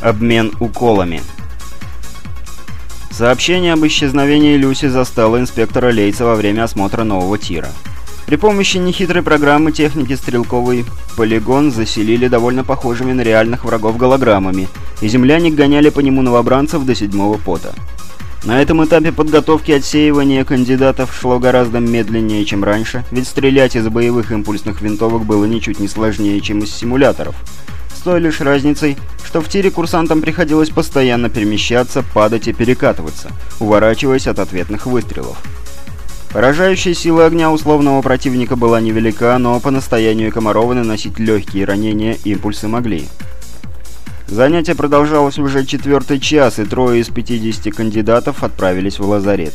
Обмен уколами. Сообщение об исчезновении Люси застало инспектора Лейца во время осмотра нового тира. При помощи нехитрой программы техники стрелковый полигон заселили довольно похожими на реальных врагов голограммами, и земляне гоняли по нему новобранцев до седьмого пота. На этом этапе подготовки отсеивания кандидатов шло гораздо медленнее, чем раньше, ведь стрелять из боевых импульсных винтовок было ничуть не сложнее, чем из симуляторов – с той лишь разницей, что в тире курсантам приходилось постоянно перемещаться, падать и перекатываться, уворачиваясь от ответных выстрелов. Поражающая сила огня условного противника была невелика, но по настоянию Комарова наносить легкие ранения импульсы могли. Занятие продолжалось уже четвертый час, и трое из 50 кандидатов отправились в лазарет.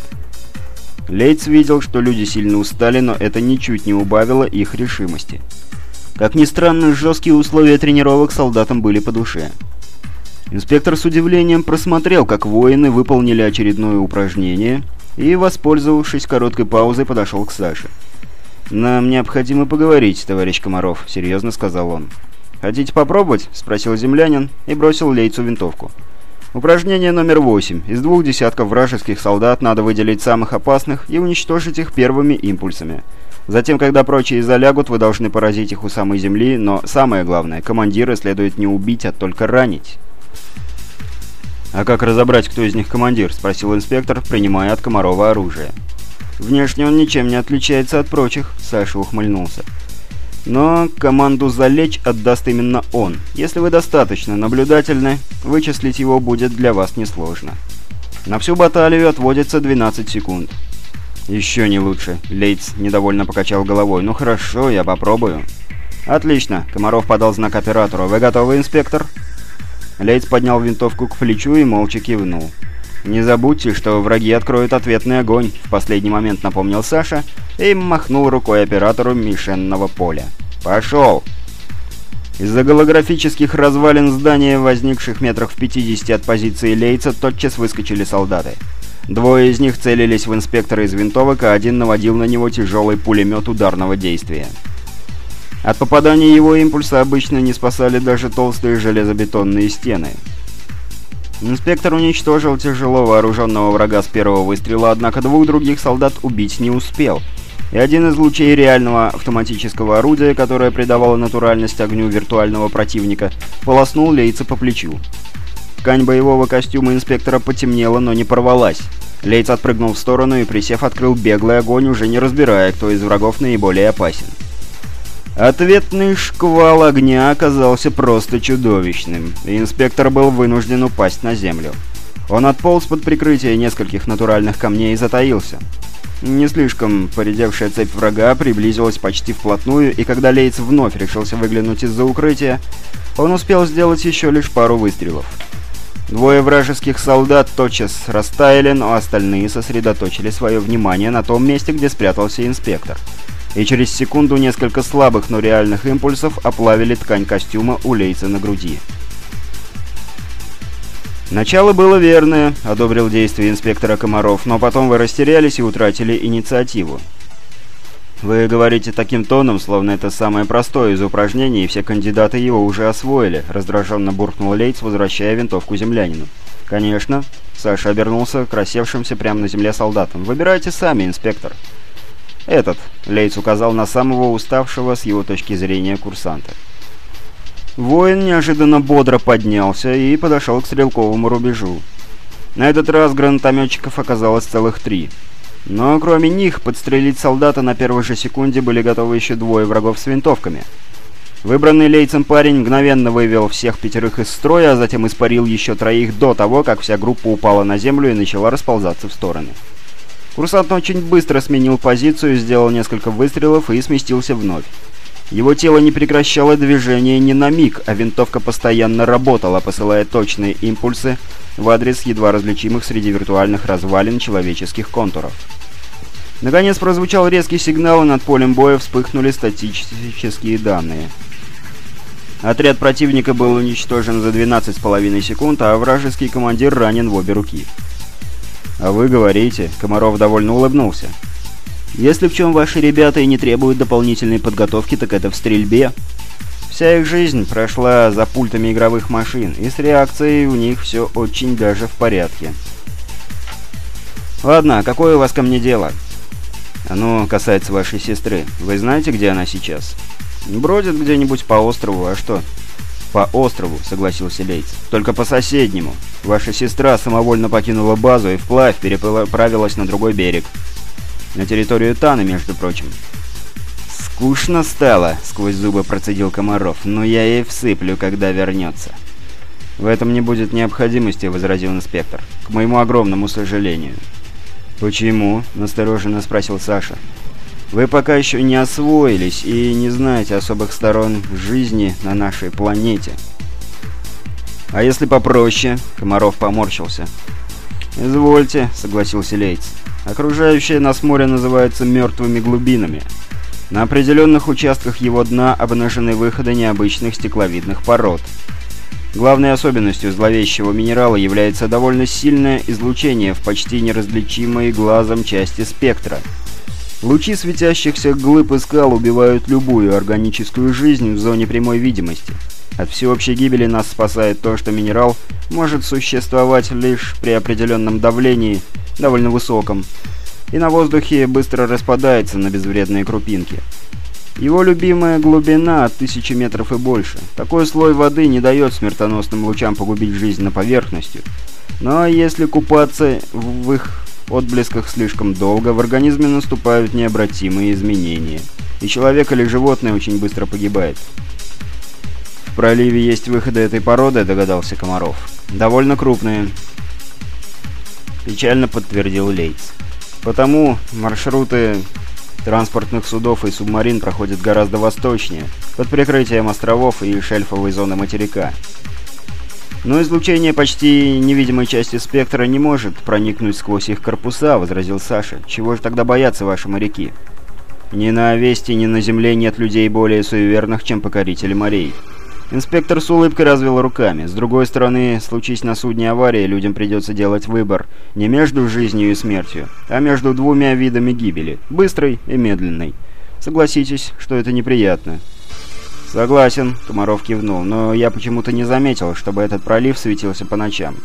Лейтс видел, что люди сильно устали, но это ничуть не убавило их решимости. Как ни странно, жесткие условия тренировок солдатам были по душе. Инспектор с удивлением просмотрел, как воины выполнили очередное упражнение и, воспользовавшись короткой паузой, подошел к Саше. «Нам необходимо поговорить, товарищ Комаров», — серьезно сказал он. «Хотите попробовать?» — спросил землянин и бросил лейцу винтовку. Упражнение номер восемь. Из двух десятков вражеских солдат надо выделить самых опасных и уничтожить их первыми импульсами. Затем, когда прочие залягут, вы должны поразить их у самой земли, но самое главное, командира следует не убить, а только ранить. «А как разобрать, кто из них командир?» – спросил инспектор, принимая от Комарова оружие. «Внешне он ничем не отличается от прочих», – Саша ухмыльнулся. «Но команду «залечь» отдаст именно он. Если вы достаточно наблюдательны, вычислить его будет для вас несложно. На всю баталию отводится 12 секунд. «Еще не лучше», — Лейтс недовольно покачал головой. «Ну хорошо, я попробую». «Отлично», — Комаров подал знак оператору. «Вы готовы, инспектор?» Лейтс поднял винтовку к плечу и молча кивнул. «Не забудьте, что враги откроют ответный огонь», — в последний момент напомнил Саша и махнул рукой оператору мишенного поля. «Пошел!» Из-за голографических развалин здания, возникших метрах в 50 от позиции Лейца, тотчас выскочили солдаты. Двое из них целились в инспектора из винтовок, а один наводил на него тяжелый пулемет ударного действия. От попадания его импульса обычно не спасали даже толстые железобетонные стены. Инспектор уничтожил тяжело вооруженного врага с первого выстрела, однако двух других солдат убить не успел. И один из лучей реального автоматического орудия, которое придавало натуральность огню виртуального противника, полоснул Лейца по плечу. Ткань боевого костюма инспектора потемнела, но не порвалась. Лейц отпрыгнул в сторону и, присев, открыл беглый огонь, уже не разбирая, кто из врагов наиболее опасен. Ответный шквал огня оказался просто чудовищным, и инспектор был вынужден упасть на землю. Он отполз под прикрытие нескольких натуральных камней и затаился. Не слишком поредевшая цепь врага приблизилась почти вплотную, и когда Лейц вновь решился выглянуть из-за укрытия, он успел сделать еще лишь пару выстрелов. Двое вражеских солдат тотчас растаяли, но остальные сосредоточили свое внимание на том месте, где спрятался инспектор. И через секунду несколько слабых, но реальных импульсов оплавили ткань костюма у Лейца на груди. «Начало было верное», — одобрил действие инспектора Комаров, «но потом вы растерялись и утратили инициативу. «Вы говорите таким тоном, словно это самое простое из упражнений, и все кандидаты его уже освоили», — раздраженно буркнул Лейтс, возвращая винтовку землянину. «Конечно». Саша обернулся к рассевшимся прямо на земле солдатам. «Выбирайте сами, инспектор». «Этот», — Лейтс указал на самого уставшего с его точки зрения курсанта. Воин неожиданно бодро поднялся и подошел к стрелковому рубежу. На этот раз гранатометчиков оказалось целых три — но кроме них, подстрелить солдата на первой же секунде были готовы еще двое врагов с винтовками. Выбранный лейцем парень мгновенно вывел всех пятерых из строя, а затем испарил еще троих до того, как вся группа упала на землю и начала расползаться в стороны. Курсант очень быстро сменил позицию, сделал несколько выстрелов и сместился вновь. Его тело не прекращало движение ни на миг, а винтовка постоянно работала, посылая точные импульсы в адрес едва различимых среди виртуальных развалин человеческих контуров. Наконец прозвучал резкий сигнал, и над полем боя вспыхнули статические данные. Отряд противника был уничтожен за 12,5 секунд, а вражеский командир ранен в обе руки. «А вы говорите...» — Комаров довольно улыбнулся. «Если в чем ваши ребята и не требуют дополнительной подготовки, так это в стрельбе». Вся их жизнь прошла за пультами игровых машин, и с реакцией у них все очень даже в порядке. «Ладно, какое у вас ко мне дело?» «Оно касается вашей сестры. Вы знаете, где она сейчас?» «Бродит где-нибудь по острову, а что?» «По острову», — согласился Лейтс. «Только по соседнему. Ваша сестра самовольно покинула базу и вплавь переправилась на другой берег. На территорию Таны, между прочим». «Скучно стало», — сквозь зубы процедил Комаров. «Но я ей всыплю, когда вернется». «В этом не будет необходимости», — возразил инспектор. «К моему огромному сожалению». «Почему?» — настороженно спросил Саша. «Вы пока еще не освоились и не знаете особых сторон жизни на нашей планете». «А если попроще?» — Комаров поморщился. «Извольте», — согласился Лейтс. «Окружающее нас море называется мертвыми глубинами. На определенных участках его дна обнажены выходы необычных стекловидных пород». Главной особенностью зловещего минерала является довольно сильное излучение в почти неразличимой глазом части спектра. Лучи светящихся глыб и скал убивают любую органическую жизнь в зоне прямой видимости. От всеобщей гибели нас спасает то, что минерал может существовать лишь при определенном давлении, довольно высоком, и на воздухе быстро распадается на безвредные крупинки. Его любимая глубина тысячи метров и больше. Такой слой воды не дает смертоносным лучам погубить жизнь на поверхности. Но если купаться в их отблесках слишком долго, в организме наступают необратимые изменения. И человек или животное очень быстро погибает. В проливе есть выходы этой породы, догадался Комаров. Довольно крупные. Печально подтвердил Лейтс. Потому маршруты транспортных судов и субмарин проходит гораздо восточнее, под прикрытием островов и шельфовой зоны материка. Но излучение почти невидимой части спектра не может проникнуть сквозь их корпуса, возразил Саша. Чего же тогда боятся ваши моряки? Ни на Овесте, ни на Земле нет людей более суеверных, чем покорители морей. Инспектор с улыбкой развел руками. С другой стороны, случись на судне аварии, людям придется делать выбор не между жизнью и смертью, а между двумя видами гибели – быстрой и медленной. Согласитесь, что это неприятно. «Согласен», — Комаров кивнул, — «но я почему-то не заметил, чтобы этот пролив светился по ночам».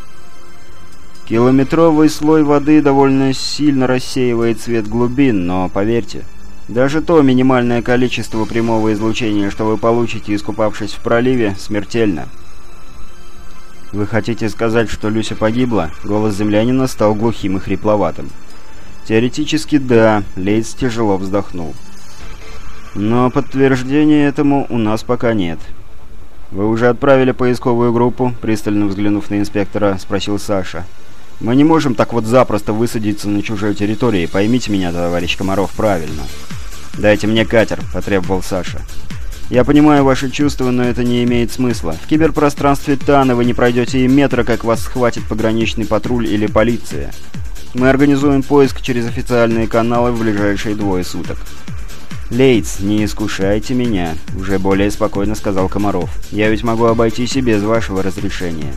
Километровый слой воды довольно сильно рассеивает цвет глубин, но, поверьте, даже то минимальное количество прямого излучения, что вы получите, искупавшись в проливе, смертельно. «Вы хотите сказать, что Люся погибла?» Голос землянина стал глухим и хрипловатым. «Теоретически да», — Лейц тяжело вздохнул. «Но подтверждения этому у нас пока нет». «Вы уже отправили поисковую группу?» Пристально взглянув на инспектора, спросил Саша. «Мы не можем так вот запросто высадиться на чужой территории, поймите меня, товарищ Комаров, правильно». «Дайте мне катер», — потребовал Саша. «Я понимаю ваши чувства, но это не имеет смысла. В киберпространстве Тана вы не пройдете и метра, как вас схватит пограничный патруль или полиция. Мы организуем поиск через официальные каналы в ближайшие двое суток». «Лейтс, не искушайте меня», — уже более спокойно сказал Комаров. «Я ведь могу обойтись и без вашего разрешения».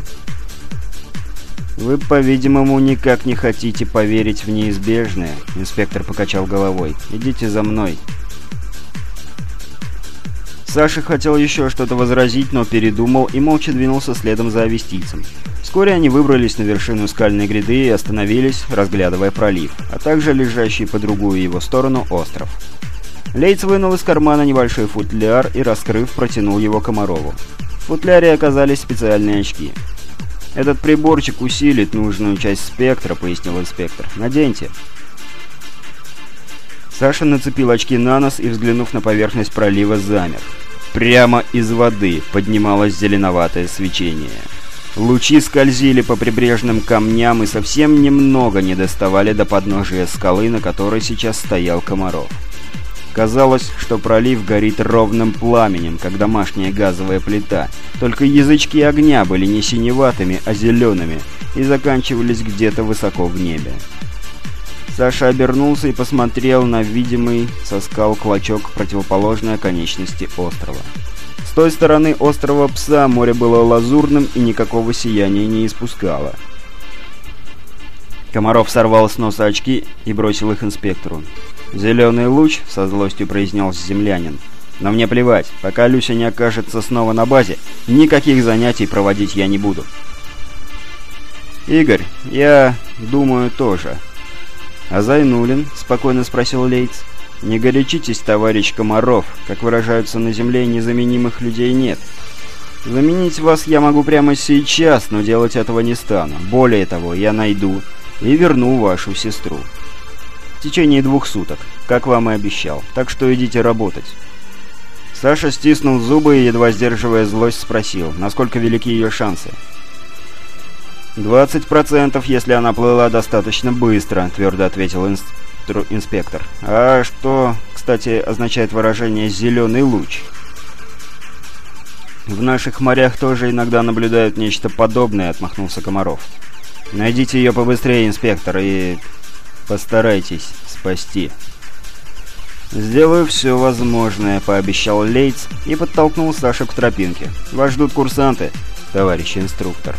«Вы, по-видимому, никак не хотите поверить в неизбежное», — инспектор покачал головой. «Идите за мной». Саша хотел еще что-то возразить, но передумал и молча двинулся следом за авестийцем. Вскоре они выбрались на вершину скальной гряды и остановились, разглядывая пролив, а также лежащий по другую его сторону остров. Лейц вынул из кармана небольшой футляр и, раскрыв, протянул его Комарову. В футляре оказались специальные очки. «Этот приборчик усилит нужную часть спектра», — пояснил инспектор. «Наденьте». Саша нацепил очки на нос и, взглянув на поверхность пролива, замер. Прямо из воды поднималось зеленоватое свечение. Лучи скользили по прибрежным камням и совсем немного не доставали до подножия скалы, на которой сейчас стоял Комаров. Казалось, что пролив горит ровным пламенем, как домашняя газовая плита. Только язычки огня были не синеватыми, а зелеными, и заканчивались где-то высоко в небе. Саша обернулся и посмотрел на видимый со скал клочок противоположной оконечности острова. С той стороны острова Пса море было лазурным и никакого сияния не испускало. Комаров сорвал с носа очки и бросил их инспектору. «Зеленый луч», — со злостью произнес землянин. Но мне плевать, пока Люся не окажется снова на базе, никаких занятий проводить я не буду. «Игорь, я думаю тоже». «А Зайнулин?» — спокойно спросил Лейтс. «Не горячитесь, товарищ Комаров. Как выражаются на земле, незаменимых людей нет. Заменить вас я могу прямо сейчас, но делать этого не стану. Более того, я найду и верну вашу сестру. Течение двух суток, как вам и обещал. Так что идите работать». Саша стиснул зубы и, едва сдерживая злость, спросил, насколько велики ее шансы. «Двадцать процентов, если она плыла достаточно быстро», — твердо ответил инстру инспектор. «А что, кстати, означает выражение «зеленый луч»?» «В наших морях тоже иногда наблюдают нечто подобное», — отмахнулся Комаров. «Найдите ее побыстрее, инспектор, и постарайтесь спасти». «Сделаю все возможное», — пообещал Лейтс и подтолкнул Сашу к тропинке. «Вас ждут курсанты, товарищ инструктор».